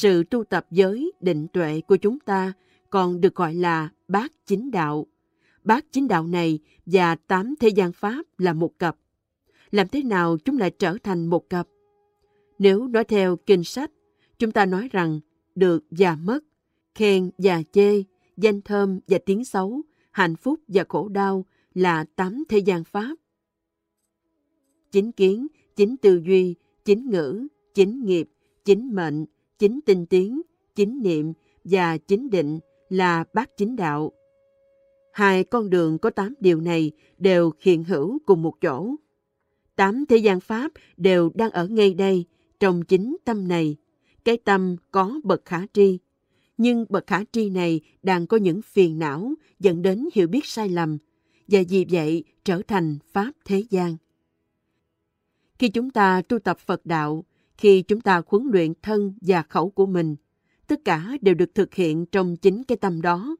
Sự tu tập giới định tuệ của chúng ta còn được gọi là bát chính đạo. Bát chính đạo này và tám thế gian pháp là một cặp. Làm thế nào chúng lại trở thành một cặp? Nếu nói theo kinh sách, chúng ta nói rằng được và mất, khen và chê, danh thơm và tiếng xấu, hạnh phúc và khổ đau là tám thế gian pháp. Chính kiến, chính tư duy, chính ngữ, chính nghiệp, chính mệnh, chính tinh tiến, chính niệm và chính định là bát chính đạo. Hai con đường có tám điều này đều hiện hữu cùng một chỗ. Tám thế gian pháp đều đang ở ngay đây, trong chính tâm này. Cái tâm có bậc khả tri. Nhưng bậc khả tri này đang có những phiền não dẫn đến hiểu biết sai lầm và vì vậy trở thành pháp thế gian. Khi chúng ta tu tập Phật đạo, khi chúng ta huấn luyện thân và khẩu của mình, tất cả đều được thực hiện trong chính cái tâm đó.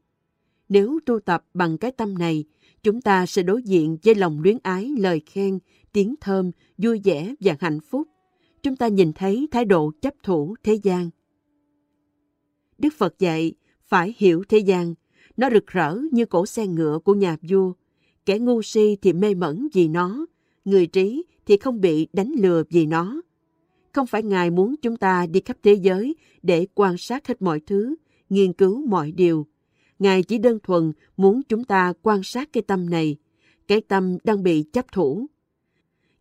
Nếu tu tập bằng cái tâm này, chúng ta sẽ đối diện với lòng luyến ái, lời khen, tiếng thơm, vui vẻ và hạnh phúc. Chúng ta nhìn thấy thái độ chấp thủ thế gian. Đức Phật dạy, phải hiểu thế gian, nó rực rỡ như cổ xe ngựa của nhà vua. Kẻ ngu si thì mê mẩn vì nó, người trí thì không bị đánh lừa vì nó. Không phải Ngài muốn chúng ta đi khắp thế giới để quan sát hết mọi thứ, nghiên cứu mọi điều. Ngài chỉ đơn thuần muốn chúng ta quan sát cái tâm này, cái tâm đang bị chấp thủ.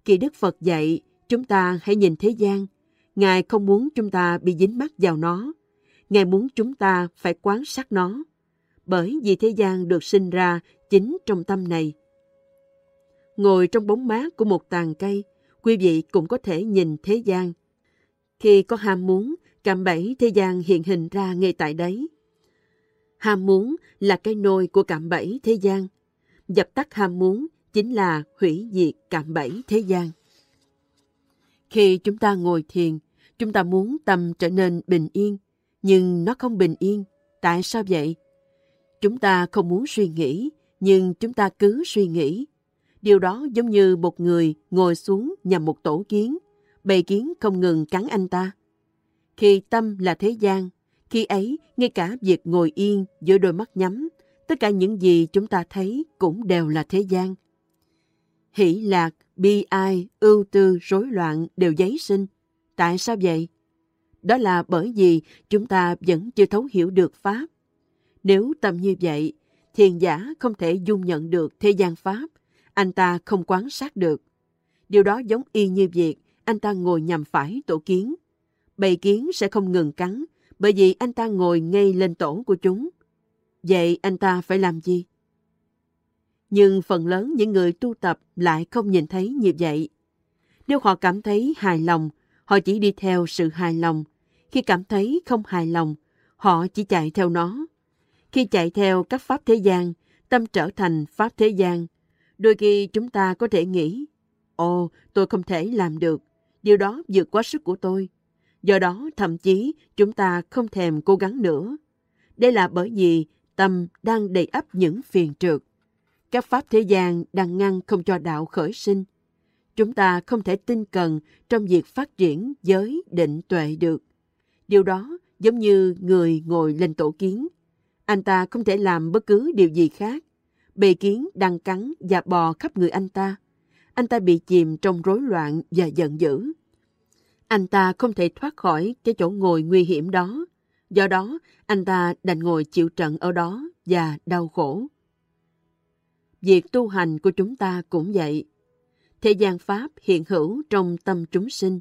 Kỳ Đức Phật dạy, chúng ta hãy nhìn thế gian. Ngài không muốn chúng ta bị dính mắc vào nó. Ngài muốn chúng ta phải quan sát nó. Bởi vì thế gian được sinh ra chính trong tâm này. Ngồi trong bóng mát của một tàn cây, quý vị cũng có thể nhìn thế gian. Khi có ham muốn, cạm bẫy thế gian hiện hình ra ngay tại đấy. Ham muốn là cái nôi của cạm bẫy thế gian. Dập tắt ham muốn chính là hủy diệt cạm bẫy thế gian. Khi chúng ta ngồi thiền, chúng ta muốn tâm trở nên bình yên, nhưng nó không bình yên. Tại sao vậy? Chúng ta không muốn suy nghĩ, nhưng chúng ta cứ suy nghĩ. Điều đó giống như một người ngồi xuống nhằm một tổ kiến, bầy kiến không ngừng cắn anh ta. Khi tâm là thế gian, khi ấy ngay cả việc ngồi yên giữa đôi mắt nhắm, tất cả những gì chúng ta thấy cũng đều là thế gian. Hỷ lạc, bi ai, ưu tư, rối loạn đều giấy sinh. Tại sao vậy? Đó là bởi vì chúng ta vẫn chưa thấu hiểu được Pháp. Nếu tâm như vậy, thiền giả không thể dung nhận được thế gian Pháp, anh ta không quan sát được. Điều đó giống y như việc anh ta ngồi nhằm phải tổ kiến. Bầy kiến sẽ không ngừng cắn, bởi vì anh ta ngồi ngay lên tổ của chúng. Vậy anh ta phải làm gì? Nhưng phần lớn những người tu tập lại không nhìn thấy như vậy. Nếu họ cảm thấy hài lòng, họ chỉ đi theo sự hài lòng. Khi cảm thấy không hài lòng, họ chỉ chạy theo nó. Khi chạy theo các pháp thế gian, tâm trở thành pháp thế gian. Đôi khi chúng ta có thể nghĩ, ồ, tôi không thể làm được, điều đó vượt quá sức của tôi. Do đó, thậm chí chúng ta không thèm cố gắng nữa. Đây là bởi vì tâm đang đầy ắp những phiền trượt. Các pháp thế gian đang ngăn không cho đạo khởi sinh. Chúng ta không thể tinh cần trong việc phát triển giới định tuệ được. Điều đó giống như người ngồi lên tổ kiến. Anh ta không thể làm bất cứ điều gì khác bầy kiến đang cắn và bò khắp người anh ta. Anh ta bị chìm trong rối loạn và giận dữ. Anh ta không thể thoát khỏi cái chỗ ngồi nguy hiểm đó. Do đó, anh ta đành ngồi chịu trận ở đó và đau khổ. Việc tu hành của chúng ta cũng vậy. Thế gian Pháp hiện hữu trong tâm chúng sinh.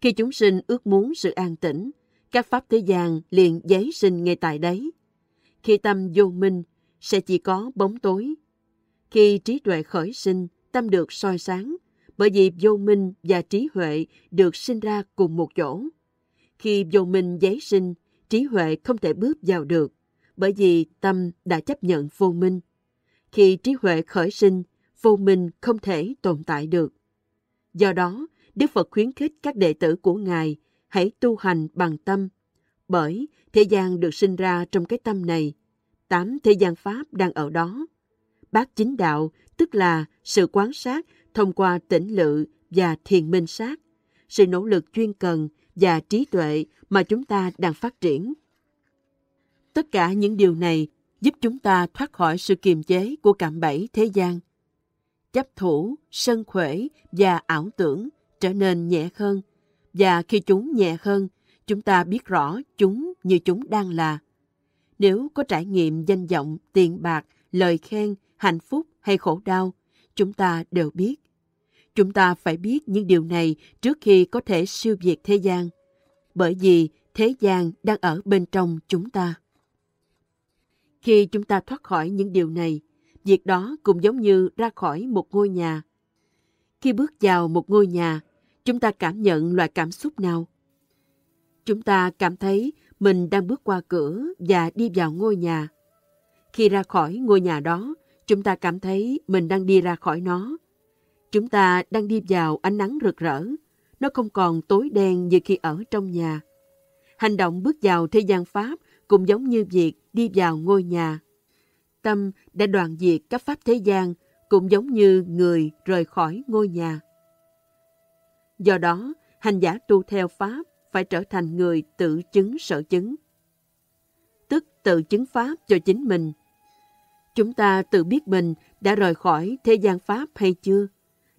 Khi chúng sinh ước muốn sự an tĩnh, các Pháp thế gian liền giấy sinh ngay tại đấy. Khi tâm vô minh, sẽ chỉ có bóng tối. Khi trí tuệ khởi sinh, tâm được soi sáng, bởi vì vô minh và trí huệ được sinh ra cùng một chỗ. Khi vô minh giấy sinh, trí huệ không thể bước vào được, bởi vì tâm đã chấp nhận vô minh. Khi trí huệ khởi sinh, vô minh không thể tồn tại được. Do đó, Đức Phật khuyến khích các đệ tử của Ngài hãy tu hành bằng tâm, bởi thế gian được sinh ra trong cái tâm này, tám thế gian Pháp đang ở đó. Bát chính đạo tức là sự quán sát thông qua tỉnh lự và thiền minh sát, sự nỗ lực chuyên cần và trí tuệ mà chúng ta đang phát triển. Tất cả những điều này giúp chúng ta thoát khỏi sự kiềm chế của cạm bẫy thế gian. Chấp thủ, sân khuể và ảo tưởng trở nên nhẹ hơn. Và khi chúng nhẹ hơn, chúng ta biết rõ chúng như chúng đang là. Nếu có trải nghiệm danh vọng, tiền bạc, lời khen, hạnh phúc hay khổ đau, chúng ta đều biết. Chúng ta phải biết những điều này trước khi có thể siêu việt thế gian, bởi vì thế gian đang ở bên trong chúng ta. Khi chúng ta thoát khỏi những điều này, việc đó cũng giống như ra khỏi một ngôi nhà. Khi bước vào một ngôi nhà, chúng ta cảm nhận loại cảm xúc nào? Chúng ta cảm thấy mình đang bước qua cửa và đi vào ngôi nhà. Khi ra khỏi ngôi nhà đó, chúng ta cảm thấy mình đang đi ra khỏi nó. Chúng ta đang đi vào ánh nắng rực rỡ. Nó không còn tối đen như khi ở trong nhà. Hành động bước vào thế gian Pháp cũng giống như việc đi vào ngôi nhà. Tâm đã đoạn diệt các pháp thế gian cũng giống như người rời khỏi ngôi nhà. Do đó, hành giả tu theo Pháp phải trở thành người tự chứng sở chứng. Tức tự chứng Pháp cho chính mình. Chúng ta tự biết mình đã rời khỏi thế gian Pháp hay chưa?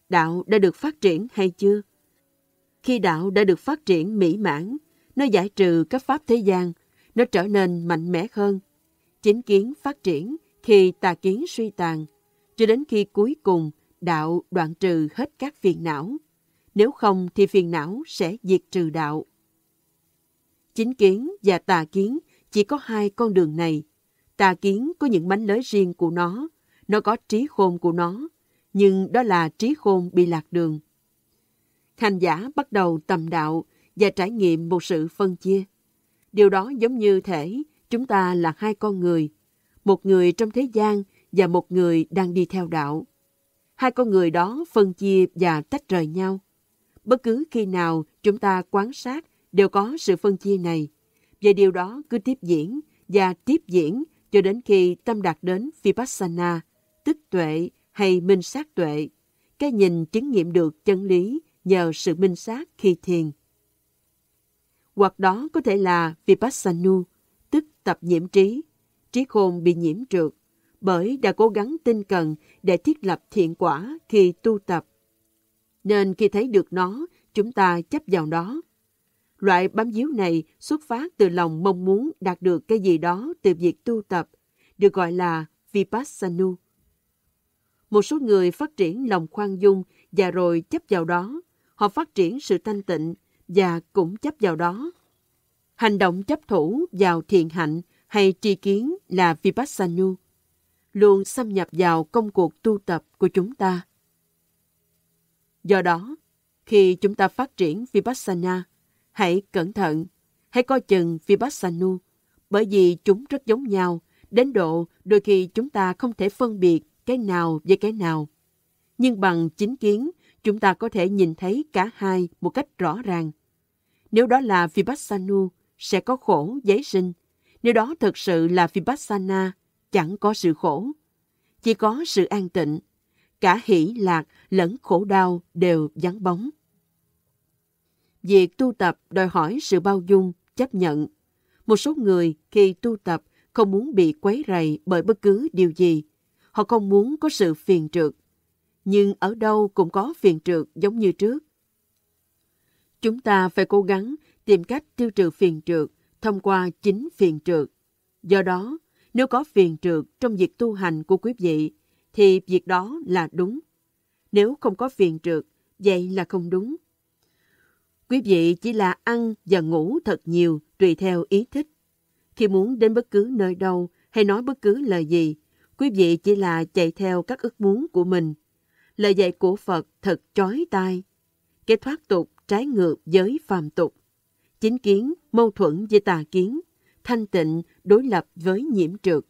Đạo đã được phát triển hay chưa? Khi đạo đã được phát triển mỹ mãn, nó giải trừ các pháp thế gian, nó trở nên mạnh mẽ hơn. Chính kiến phát triển khi tà kiến suy tàn, cho đến khi cuối cùng đạo đoạn trừ hết các phiền não. Nếu không thì phiền não sẽ diệt trừ đạo. Chính kiến và tà kiến chỉ có hai con đường này. Tà kiến có những mánh lới riêng của nó, nó có trí khôn của nó, nhưng đó là trí khôn bị lạc đường. Hành giả bắt đầu tầm đạo và trải nghiệm một sự phân chia. Điều đó giống như thể chúng ta là hai con người, một người trong thế gian và một người đang đi theo đạo. Hai con người đó phân chia và tách rời nhau. Bất cứ khi nào chúng ta quan sát đều có sự phân chia này, và điều đó cứ tiếp diễn và tiếp diễn cho đến khi tâm đạt đến Vipassana, tức tuệ hay minh sát tuệ, cái nhìn chứng nghiệm được chân lý nhờ sự minh sát khi thiền. Hoặc đó có thể là Vipassanu, tức tập nhiễm trí, trí khôn bị nhiễm trượt, bởi đã cố gắng tinh cần để thiết lập thiện quả khi tu tập. Nên khi thấy được nó, chúng ta chấp vào đó. Loại bám díu này xuất phát từ lòng mong muốn đạt được cái gì đó từ việc tu tập, được gọi là vipassanu. Một số người phát triển lòng khoan dung và rồi chấp vào đó. Họ phát triển sự thanh tịnh và cũng chấp vào đó. Hành động chấp thủ vào thiện hạnh hay tri kiến là vipassanu, luôn xâm nhập vào công cuộc tu tập của chúng ta. Do đó, khi chúng ta phát triển Vipassana, hãy cẩn thận, hãy coi chừng Vipassana, bởi vì chúng rất giống nhau, đến độ đôi khi chúng ta không thể phân biệt cái nào với cái nào. Nhưng bằng chính kiến, chúng ta có thể nhìn thấy cả hai một cách rõ ràng. Nếu đó là Vipassana, sẽ có khổ giấy sinh. Nếu đó thực sự là Vipassana, chẳng có sự khổ. Chỉ có sự an tịnh. Cả hỷ lạc lẫn khổ đau đều vắng bóng. Việc tu tập đòi hỏi sự bao dung, chấp nhận. Một số người khi tu tập không muốn bị quấy rầy bởi bất cứ điều gì. Họ không muốn có sự phiền trượt. Nhưng ở đâu cũng có phiền trượt giống như trước. Chúng ta phải cố gắng tìm cách tiêu trừ phiền trượt thông qua chính phiền trượt. Do đó, nếu có phiền trượt trong việc tu hành của quý vị, thì việc đó là đúng. Nếu không có phiền trượt, vậy là không đúng. Quý vị chỉ là ăn và ngủ thật nhiều tùy theo ý thích. Khi muốn đến bất cứ nơi đâu hay nói bất cứ lời gì, quý vị chỉ là chạy theo các ước muốn của mình. Lời dạy của Phật thật chói tai. Cái thoát tục trái ngược với phàm tục chính kiến mâu thuẫn với tà kiến, thanh tịnh đối lập với nhiễm trượt,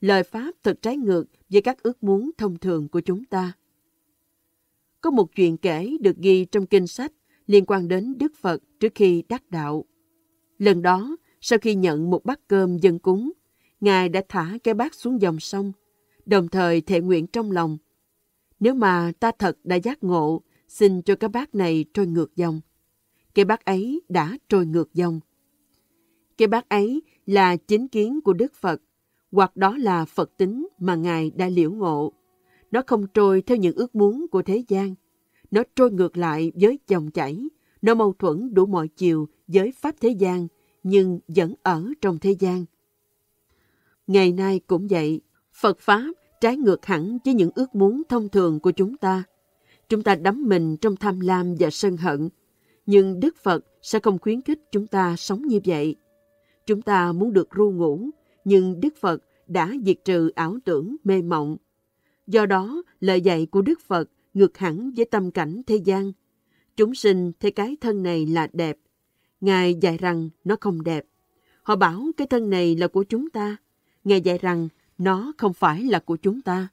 lời Pháp thật trái ngược với các ước muốn thông thường của chúng ta. Có một chuyện kể được ghi trong kinh sách liên quan đến Đức Phật trước khi đắc đạo. Lần đó, sau khi nhận một bát cơm dân cúng, Ngài đã thả cái bát xuống dòng sông, đồng thời thệ nguyện trong lòng. Nếu mà ta thật đã giác ngộ, xin cho cái bát này trôi ngược dòng cái bát ấy đã trôi ngược dòng. Cái bát ấy là chính kiến của Đức Phật, hoặc đó là Phật tính mà Ngài đã liễu ngộ. Nó không trôi theo những ước muốn của thế gian. Nó trôi ngược lại với dòng chảy. Nó mâu thuẫn đủ mọi chiều với Pháp thế gian, nhưng vẫn ở trong thế gian. Ngày nay cũng vậy, Phật Pháp trái ngược hẳn với những ước muốn thông thường của chúng ta. Chúng ta đắm mình trong tham lam và sân hận, nhưng Đức Phật sẽ không khuyến khích chúng ta sống như vậy. Chúng ta muốn được ru ngủ, nhưng Đức Phật đã diệt trừ ảo tưởng mê mộng. Do đó, lời dạy của Đức Phật ngược hẳn với tâm cảnh thế gian. Chúng sinh thấy cái thân này là đẹp. Ngài dạy rằng nó không đẹp. Họ bảo cái thân này là của chúng ta. Ngài dạy rằng nó không phải là của chúng ta.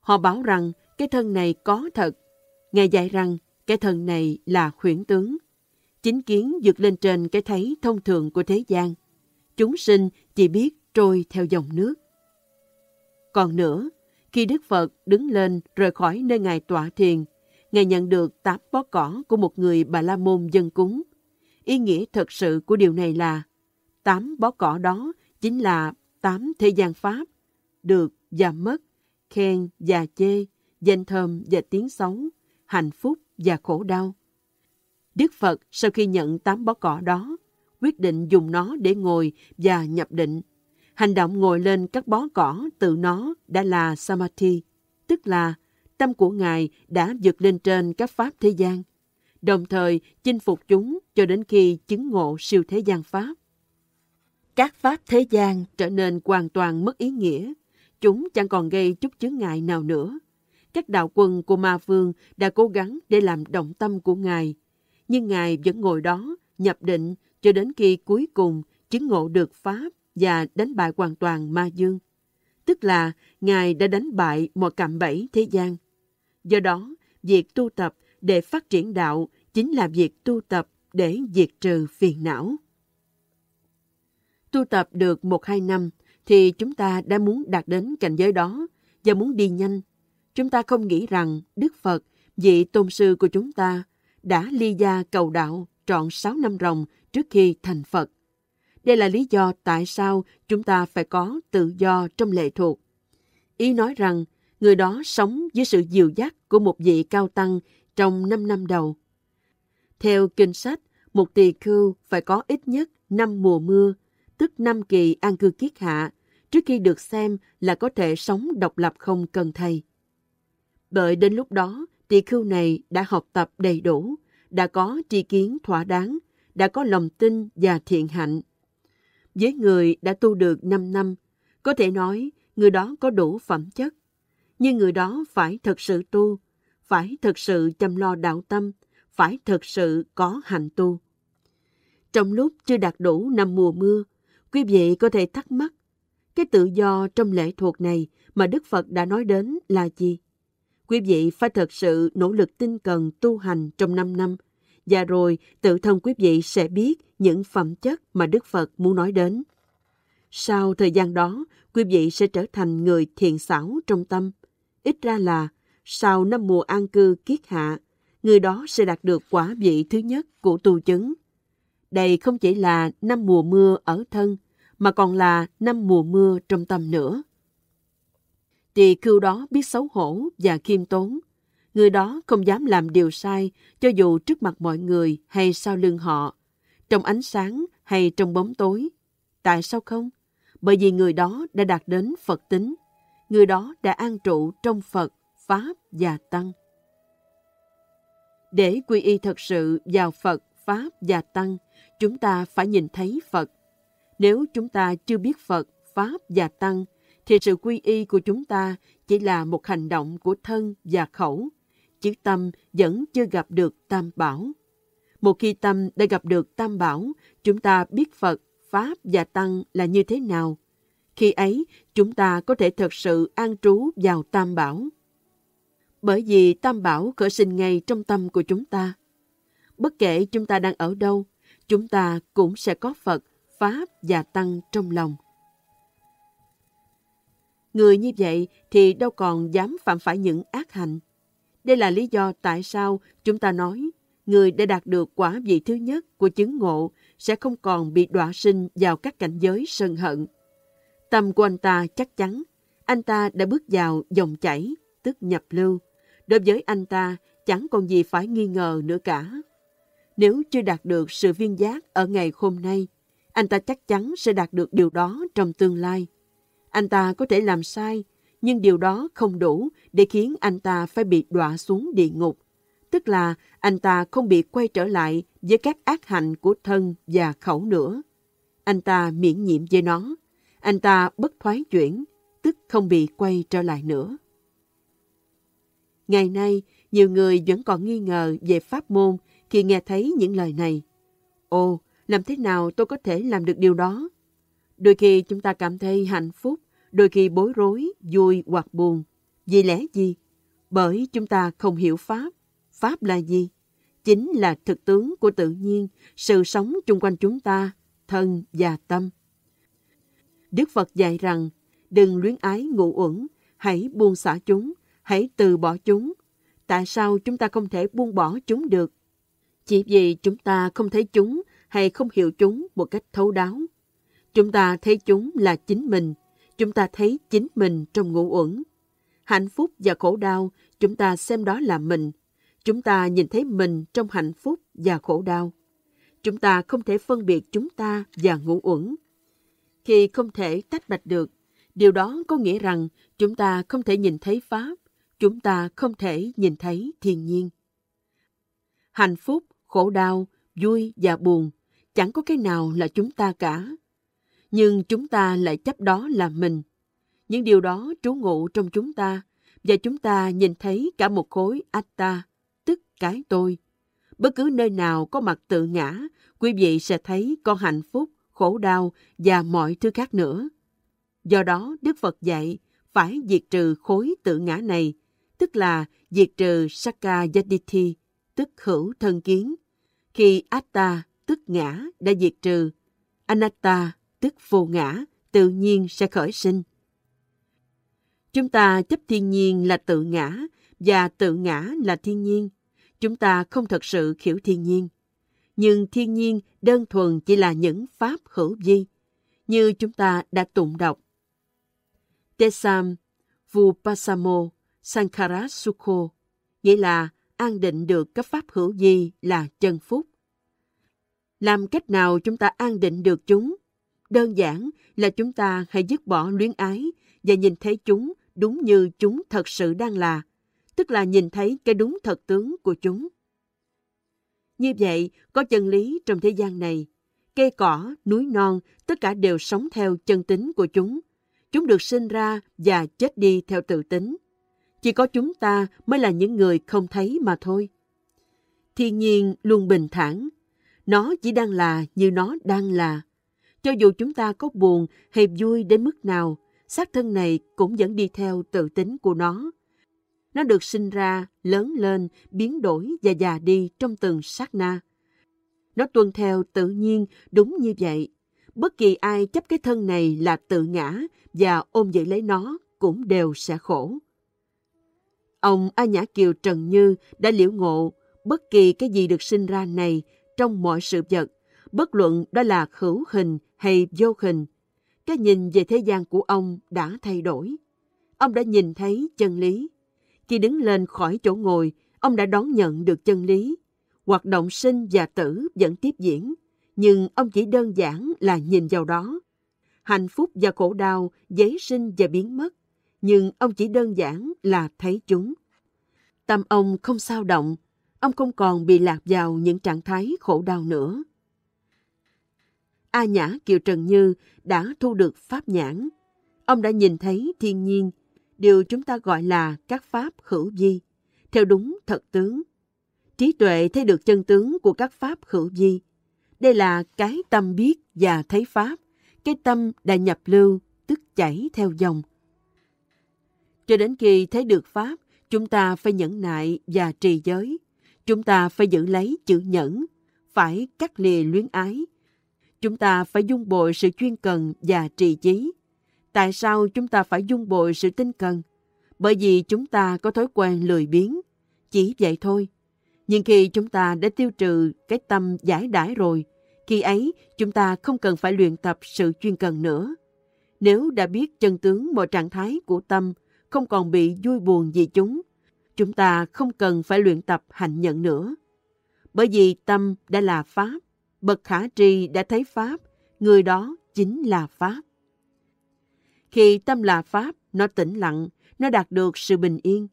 Họ bảo rằng cái thân này có thật. Ngài dạy rằng cái thân này là huyễn tướng. Chính kiến vượt lên trên cái thấy thông thường của thế gian. Chúng sinh chỉ biết trôi theo dòng nước. Còn nữa, khi Đức Phật đứng lên rời khỏi nơi Ngài tọa thiền, Ngài nhận được tám bó cỏ của một người Bà La Môn dân cúng. Ý nghĩa thật sự của điều này là tám bó cỏ đó chính là tám thế gian pháp, được và mất, khen và chê, danh thơm và tiếng xấu, hạnh phúc và khổ đau. Đức Phật sau khi nhận tám bó cỏ đó, quyết định dùng nó để ngồi và nhập định. Hành động ngồi lên các bó cỏ từ nó đã là Samadhi, tức là tâm của Ngài đã vượt lên trên các pháp thế gian, đồng thời chinh phục chúng cho đến khi chứng ngộ siêu thế gian pháp. Các pháp thế gian trở nên hoàn toàn mất ý nghĩa, chúng chẳng còn gây chút chướng ngại nào nữa. Các đạo quân của Ma Vương đã cố gắng để làm động tâm của Ngài, nhưng Ngài vẫn ngồi đó, nhập định cho đến khi cuối cùng chứng ngộ được Pháp và đánh bại hoàn toàn Ma Dương. Tức là Ngài đã đánh bại mọi cạm bẫy thế gian. Do đó, việc tu tập để phát triển đạo chính là việc tu tập để diệt trừ phiền não. Tu tập được một hai năm thì chúng ta đã muốn đạt đến cảnh giới đó và muốn đi nhanh. Chúng ta không nghĩ rằng Đức Phật, vị tôn sư của chúng ta, đã ly gia cầu đạo trọn sáu năm ròng trước khi thành Phật. Đây là lý do tại sao chúng ta phải có tự do trong lệ thuộc. Ý nói rằng người đó sống dưới sự dìu dắt của một vị cao tăng trong năm năm đầu. Theo kinh sách, một tỳ khưu phải có ít nhất năm mùa mưa, tức năm kỳ an cư kiết hạ, trước khi được xem là có thể sống độc lập không cần thầy. Bởi đến lúc đó, tỳ khưu này đã học tập đầy đủ, đã có tri kiến thỏa đáng, đã có lòng tin và thiện hạnh. Với người đã tu được 5 năm, có thể nói người đó có đủ phẩm chất. Nhưng người đó phải thật sự tu, phải thật sự chăm lo đạo tâm, phải thật sự có hành tu. Trong lúc chưa đạt đủ năm mùa mưa, quý vị có thể thắc mắc, cái tự do trong lễ thuộc này mà Đức Phật đã nói đến là gì? Quý vị phải thật sự nỗ lực tinh cần tu hành trong 5 năm, và rồi tự thân quý vị sẽ biết những phẩm chất mà Đức Phật muốn nói đến. Sau thời gian đó, quý vị sẽ trở thành người thiện xảo trong tâm. Ít ra là, sau năm mùa an cư kiết hạ, người đó sẽ đạt được quả vị thứ nhất của tu chứng. Đây không chỉ là năm mùa mưa ở thân, mà còn là năm mùa mưa trong tâm nữa. Tỳ khưu đó biết xấu hổ và khiêm tốn, người đó không dám làm điều sai cho dù trước mặt mọi người hay sau lưng họ, trong ánh sáng hay trong bóng tối. Tại sao không? Bởi vì người đó đã đạt đến Phật tính, người đó đã an trụ trong Phật, Pháp và Tăng. Để quy y thật sự vào Phật, Pháp và Tăng, chúng ta phải nhìn thấy Phật. Nếu chúng ta chưa biết Phật, Pháp và Tăng, thì sự quy y của chúng ta chỉ là một hành động của thân và khẩu, chứ tâm vẫn chưa gặp được tam bảo. Một khi tâm đã gặp được tam bảo, chúng ta biết Phật, Pháp và Tăng là như thế nào. Khi ấy, chúng ta có thể thật sự an trú vào tam bảo. Bởi vì tam bảo khởi sinh ngay trong tâm của chúng ta. Bất kể chúng ta đang ở đâu, chúng ta cũng sẽ có Phật, Pháp và Tăng trong lòng. Người như vậy thì đâu còn dám phạm phải những ác hành. Đây là lý do tại sao chúng ta nói người đã đạt được quả vị thứ nhất của chứng ngộ sẽ không còn bị đọa sinh vào các cảnh giới sân hận. Tâm của anh ta chắc chắn, anh ta đã bước vào dòng chảy, tức nhập lưu. Đối với anh ta, chẳng còn gì phải nghi ngờ nữa cả. Nếu chưa đạt được sự viên giác ở ngày hôm nay, anh ta chắc chắn sẽ đạt được điều đó trong tương lai. Anh ta có thể làm sai, nhưng điều đó không đủ để khiến anh ta phải bị đọa xuống địa ngục. Tức là anh ta không bị quay trở lại với các ác hạnh của thân và khẩu nữa. Anh ta miễn nhiễm với nó. Anh ta bất thoái chuyển, tức không bị quay trở lại nữa. Ngày nay, nhiều người vẫn còn nghi ngờ về pháp môn khi nghe thấy những lời này. Ồ, làm thế nào tôi có thể làm được điều đó? Đôi khi chúng ta cảm thấy hạnh phúc, đôi khi bối rối, vui hoặc buồn. Vì lẽ gì? Bởi chúng ta không hiểu Pháp. Pháp là gì? Chính là thực tướng của tự nhiên, sự sống chung quanh chúng ta, thân và tâm. Đức Phật dạy rằng, đừng luyến ái ngụ uẩn, hãy buông xả chúng, hãy từ bỏ chúng. Tại sao chúng ta không thể buông bỏ chúng được? Chỉ vì chúng ta không thấy chúng hay không hiểu chúng một cách thấu đáo. Chúng ta thấy chúng là chính mình, chúng ta thấy chính mình trong ngũ uẩn. Hạnh phúc và khổ đau, chúng ta xem đó là mình. Chúng ta nhìn thấy mình trong hạnh phúc và khổ đau. Chúng ta không thể phân biệt chúng ta và ngũ uẩn. Khi không thể tách bạch được, điều đó có nghĩa rằng chúng ta không thể nhìn thấy Pháp, chúng ta không thể nhìn thấy thiên nhiên. Hạnh phúc, khổ đau, vui và buồn, chẳng có cái nào là chúng ta cả. Nhưng chúng ta lại chấp đó là mình. Những điều đó trú ngụ trong chúng ta, và chúng ta nhìn thấy cả một khối atta, tức cái tôi. Bất cứ nơi nào có mặt tự ngã, quý vị sẽ thấy có hạnh phúc, khổ đau và mọi thứ khác nữa. Do đó, Đức Phật dạy phải diệt trừ khối tự ngã này, tức là diệt trừ sakkayaditi tức hữu thân kiến. Khi Atta, tức ngã, đã diệt trừ, Anatta, tức vô ngã, tự nhiên sẽ khởi sinh. Chúng ta chấp thiên nhiên là tự ngã và tự ngã là thiên nhiên. Chúng ta không thật sự hiểu thiên nhiên. Nhưng thiên nhiên đơn thuần chỉ là những pháp hữu vi, như chúng ta đã tụng đọc. Tesam Vupasamo Sankara Sukho, nghĩa là an định được các pháp hữu vi là chân phúc. Làm cách nào chúng ta an định được chúng? Đơn giản là chúng ta hãy dứt bỏ luyến ái và nhìn thấy chúng đúng như chúng thật sự đang là, tức là nhìn thấy cái đúng thật tướng của chúng. Như vậy, có chân lý trong thế gian này. Cây cỏ, núi non, tất cả đều sống theo chân tính của chúng. Chúng được sinh ra và chết đi theo tự tính. Chỉ có chúng ta mới là những người không thấy mà thôi. Thiên nhiên luôn bình thản. Nó chỉ đang là như nó đang là. Cho dù chúng ta có buồn hay vui đến mức nào, xác thân này cũng vẫn đi theo tự tính của nó. Nó được sinh ra, lớn lên, biến đổi và già đi trong từng sát na. Nó tuân theo tự nhiên đúng như vậy. Bất kỳ ai chấp cái thân này là tự ngã và ôm giữ lấy nó cũng đều sẽ khổ. Ông A Nhã Kiều Trần Như đã liễu ngộ bất kỳ cái gì được sinh ra này trong mọi sự vật, bất luận đó là khẩu hình hay vô hình. Cái nhìn về thế gian của ông đã thay đổi. Ông đã nhìn thấy chân lý. Khi đứng lên khỏi chỗ ngồi, ông đã đón nhận được chân lý. Hoạt động sinh và tử vẫn tiếp diễn, nhưng ông chỉ đơn giản là nhìn vào đó. Hạnh phúc và khổ đau giấy sinh và biến mất, nhưng ông chỉ đơn giản là thấy chúng. Tâm ông không sao động, ông không còn bị lạc vào những trạng thái khổ đau nữa. A Nhã Kiều Trần Như đã thu được pháp nhãn. Ông đã nhìn thấy thiên nhiên, điều chúng ta gọi là các pháp hữu vi, theo đúng thật tướng. Trí tuệ thấy được chân tướng của các pháp hữu vi. Đây là cái tâm biết và thấy pháp, cái tâm đã nhập lưu, tức chảy theo dòng. Cho đến khi thấy được pháp, chúng ta phải nhẫn nại và trì giới. Chúng ta phải giữ lấy chữ nhẫn, phải cắt lìa luyến ái. Chúng ta phải dung bồi sự chuyên cần và trì chí. Tại sao chúng ta phải dung bồi sự tinh cần? Bởi vì chúng ta có thói quen lười biếng. Chỉ vậy thôi. Nhưng khi chúng ta đã tiêu trừ cái tâm giải đãi rồi, khi ấy chúng ta không cần phải luyện tập sự chuyên cần nữa. Nếu đã biết chân tướng mọi trạng thái của tâm, không còn bị vui buồn vì chúng, chúng ta không cần phải luyện tập hạnh nhận nữa. Bởi vì tâm đã là Pháp, bậc khả tri đã thấy Pháp, người đó chính là Pháp. Khi tâm là Pháp, nó tĩnh lặng, nó đạt được sự bình yên.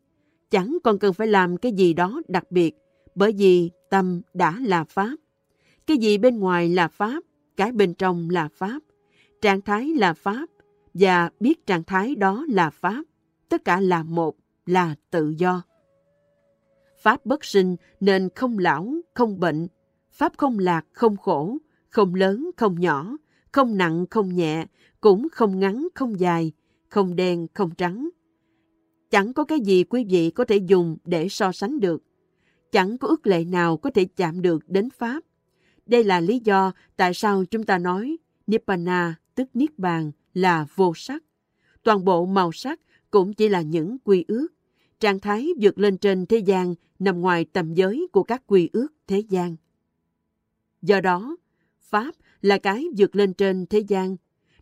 Chẳng còn cần phải làm cái gì đó đặc biệt, bởi vì tâm đã là Pháp. Cái gì bên ngoài là Pháp, cái bên trong là Pháp. Trạng thái là Pháp, và biết trạng thái đó là Pháp. Tất cả là một, là tự do. Pháp bất sinh nên không lão, không bệnh. Pháp không lạc, không khổ, không lớn, không nhỏ, không nặng, không nhẹ, cũng không ngắn, không dài, không đen, không trắng. Chẳng có cái gì quý vị có thể dùng để so sánh được. Chẳng có ước lệ nào có thể chạm được đến Pháp. Đây là lý do tại sao chúng ta nói Nibbana, tức Niết Bàn, là vô sắc. Toàn bộ màu sắc cũng chỉ là những quy ước. Trạng thái vượt lên trên thế gian nằm ngoài tầm giới của các quy ước thế gian. Do đó, Pháp là cái vượt lên trên thế gian.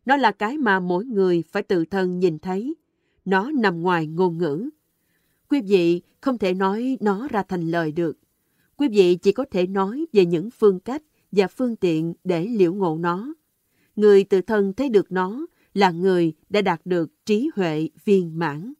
Nó là cái mà mỗi người phải tự thân nhìn thấy. Nó nằm ngoài ngôn ngữ. Quý vị không thể nói nó ra thành lời được. Quý vị chỉ có thể nói về những phương cách và phương tiện để liễu ngộ nó. Người tự thân thấy được nó là người đã đạt được trí huệ viên mãn.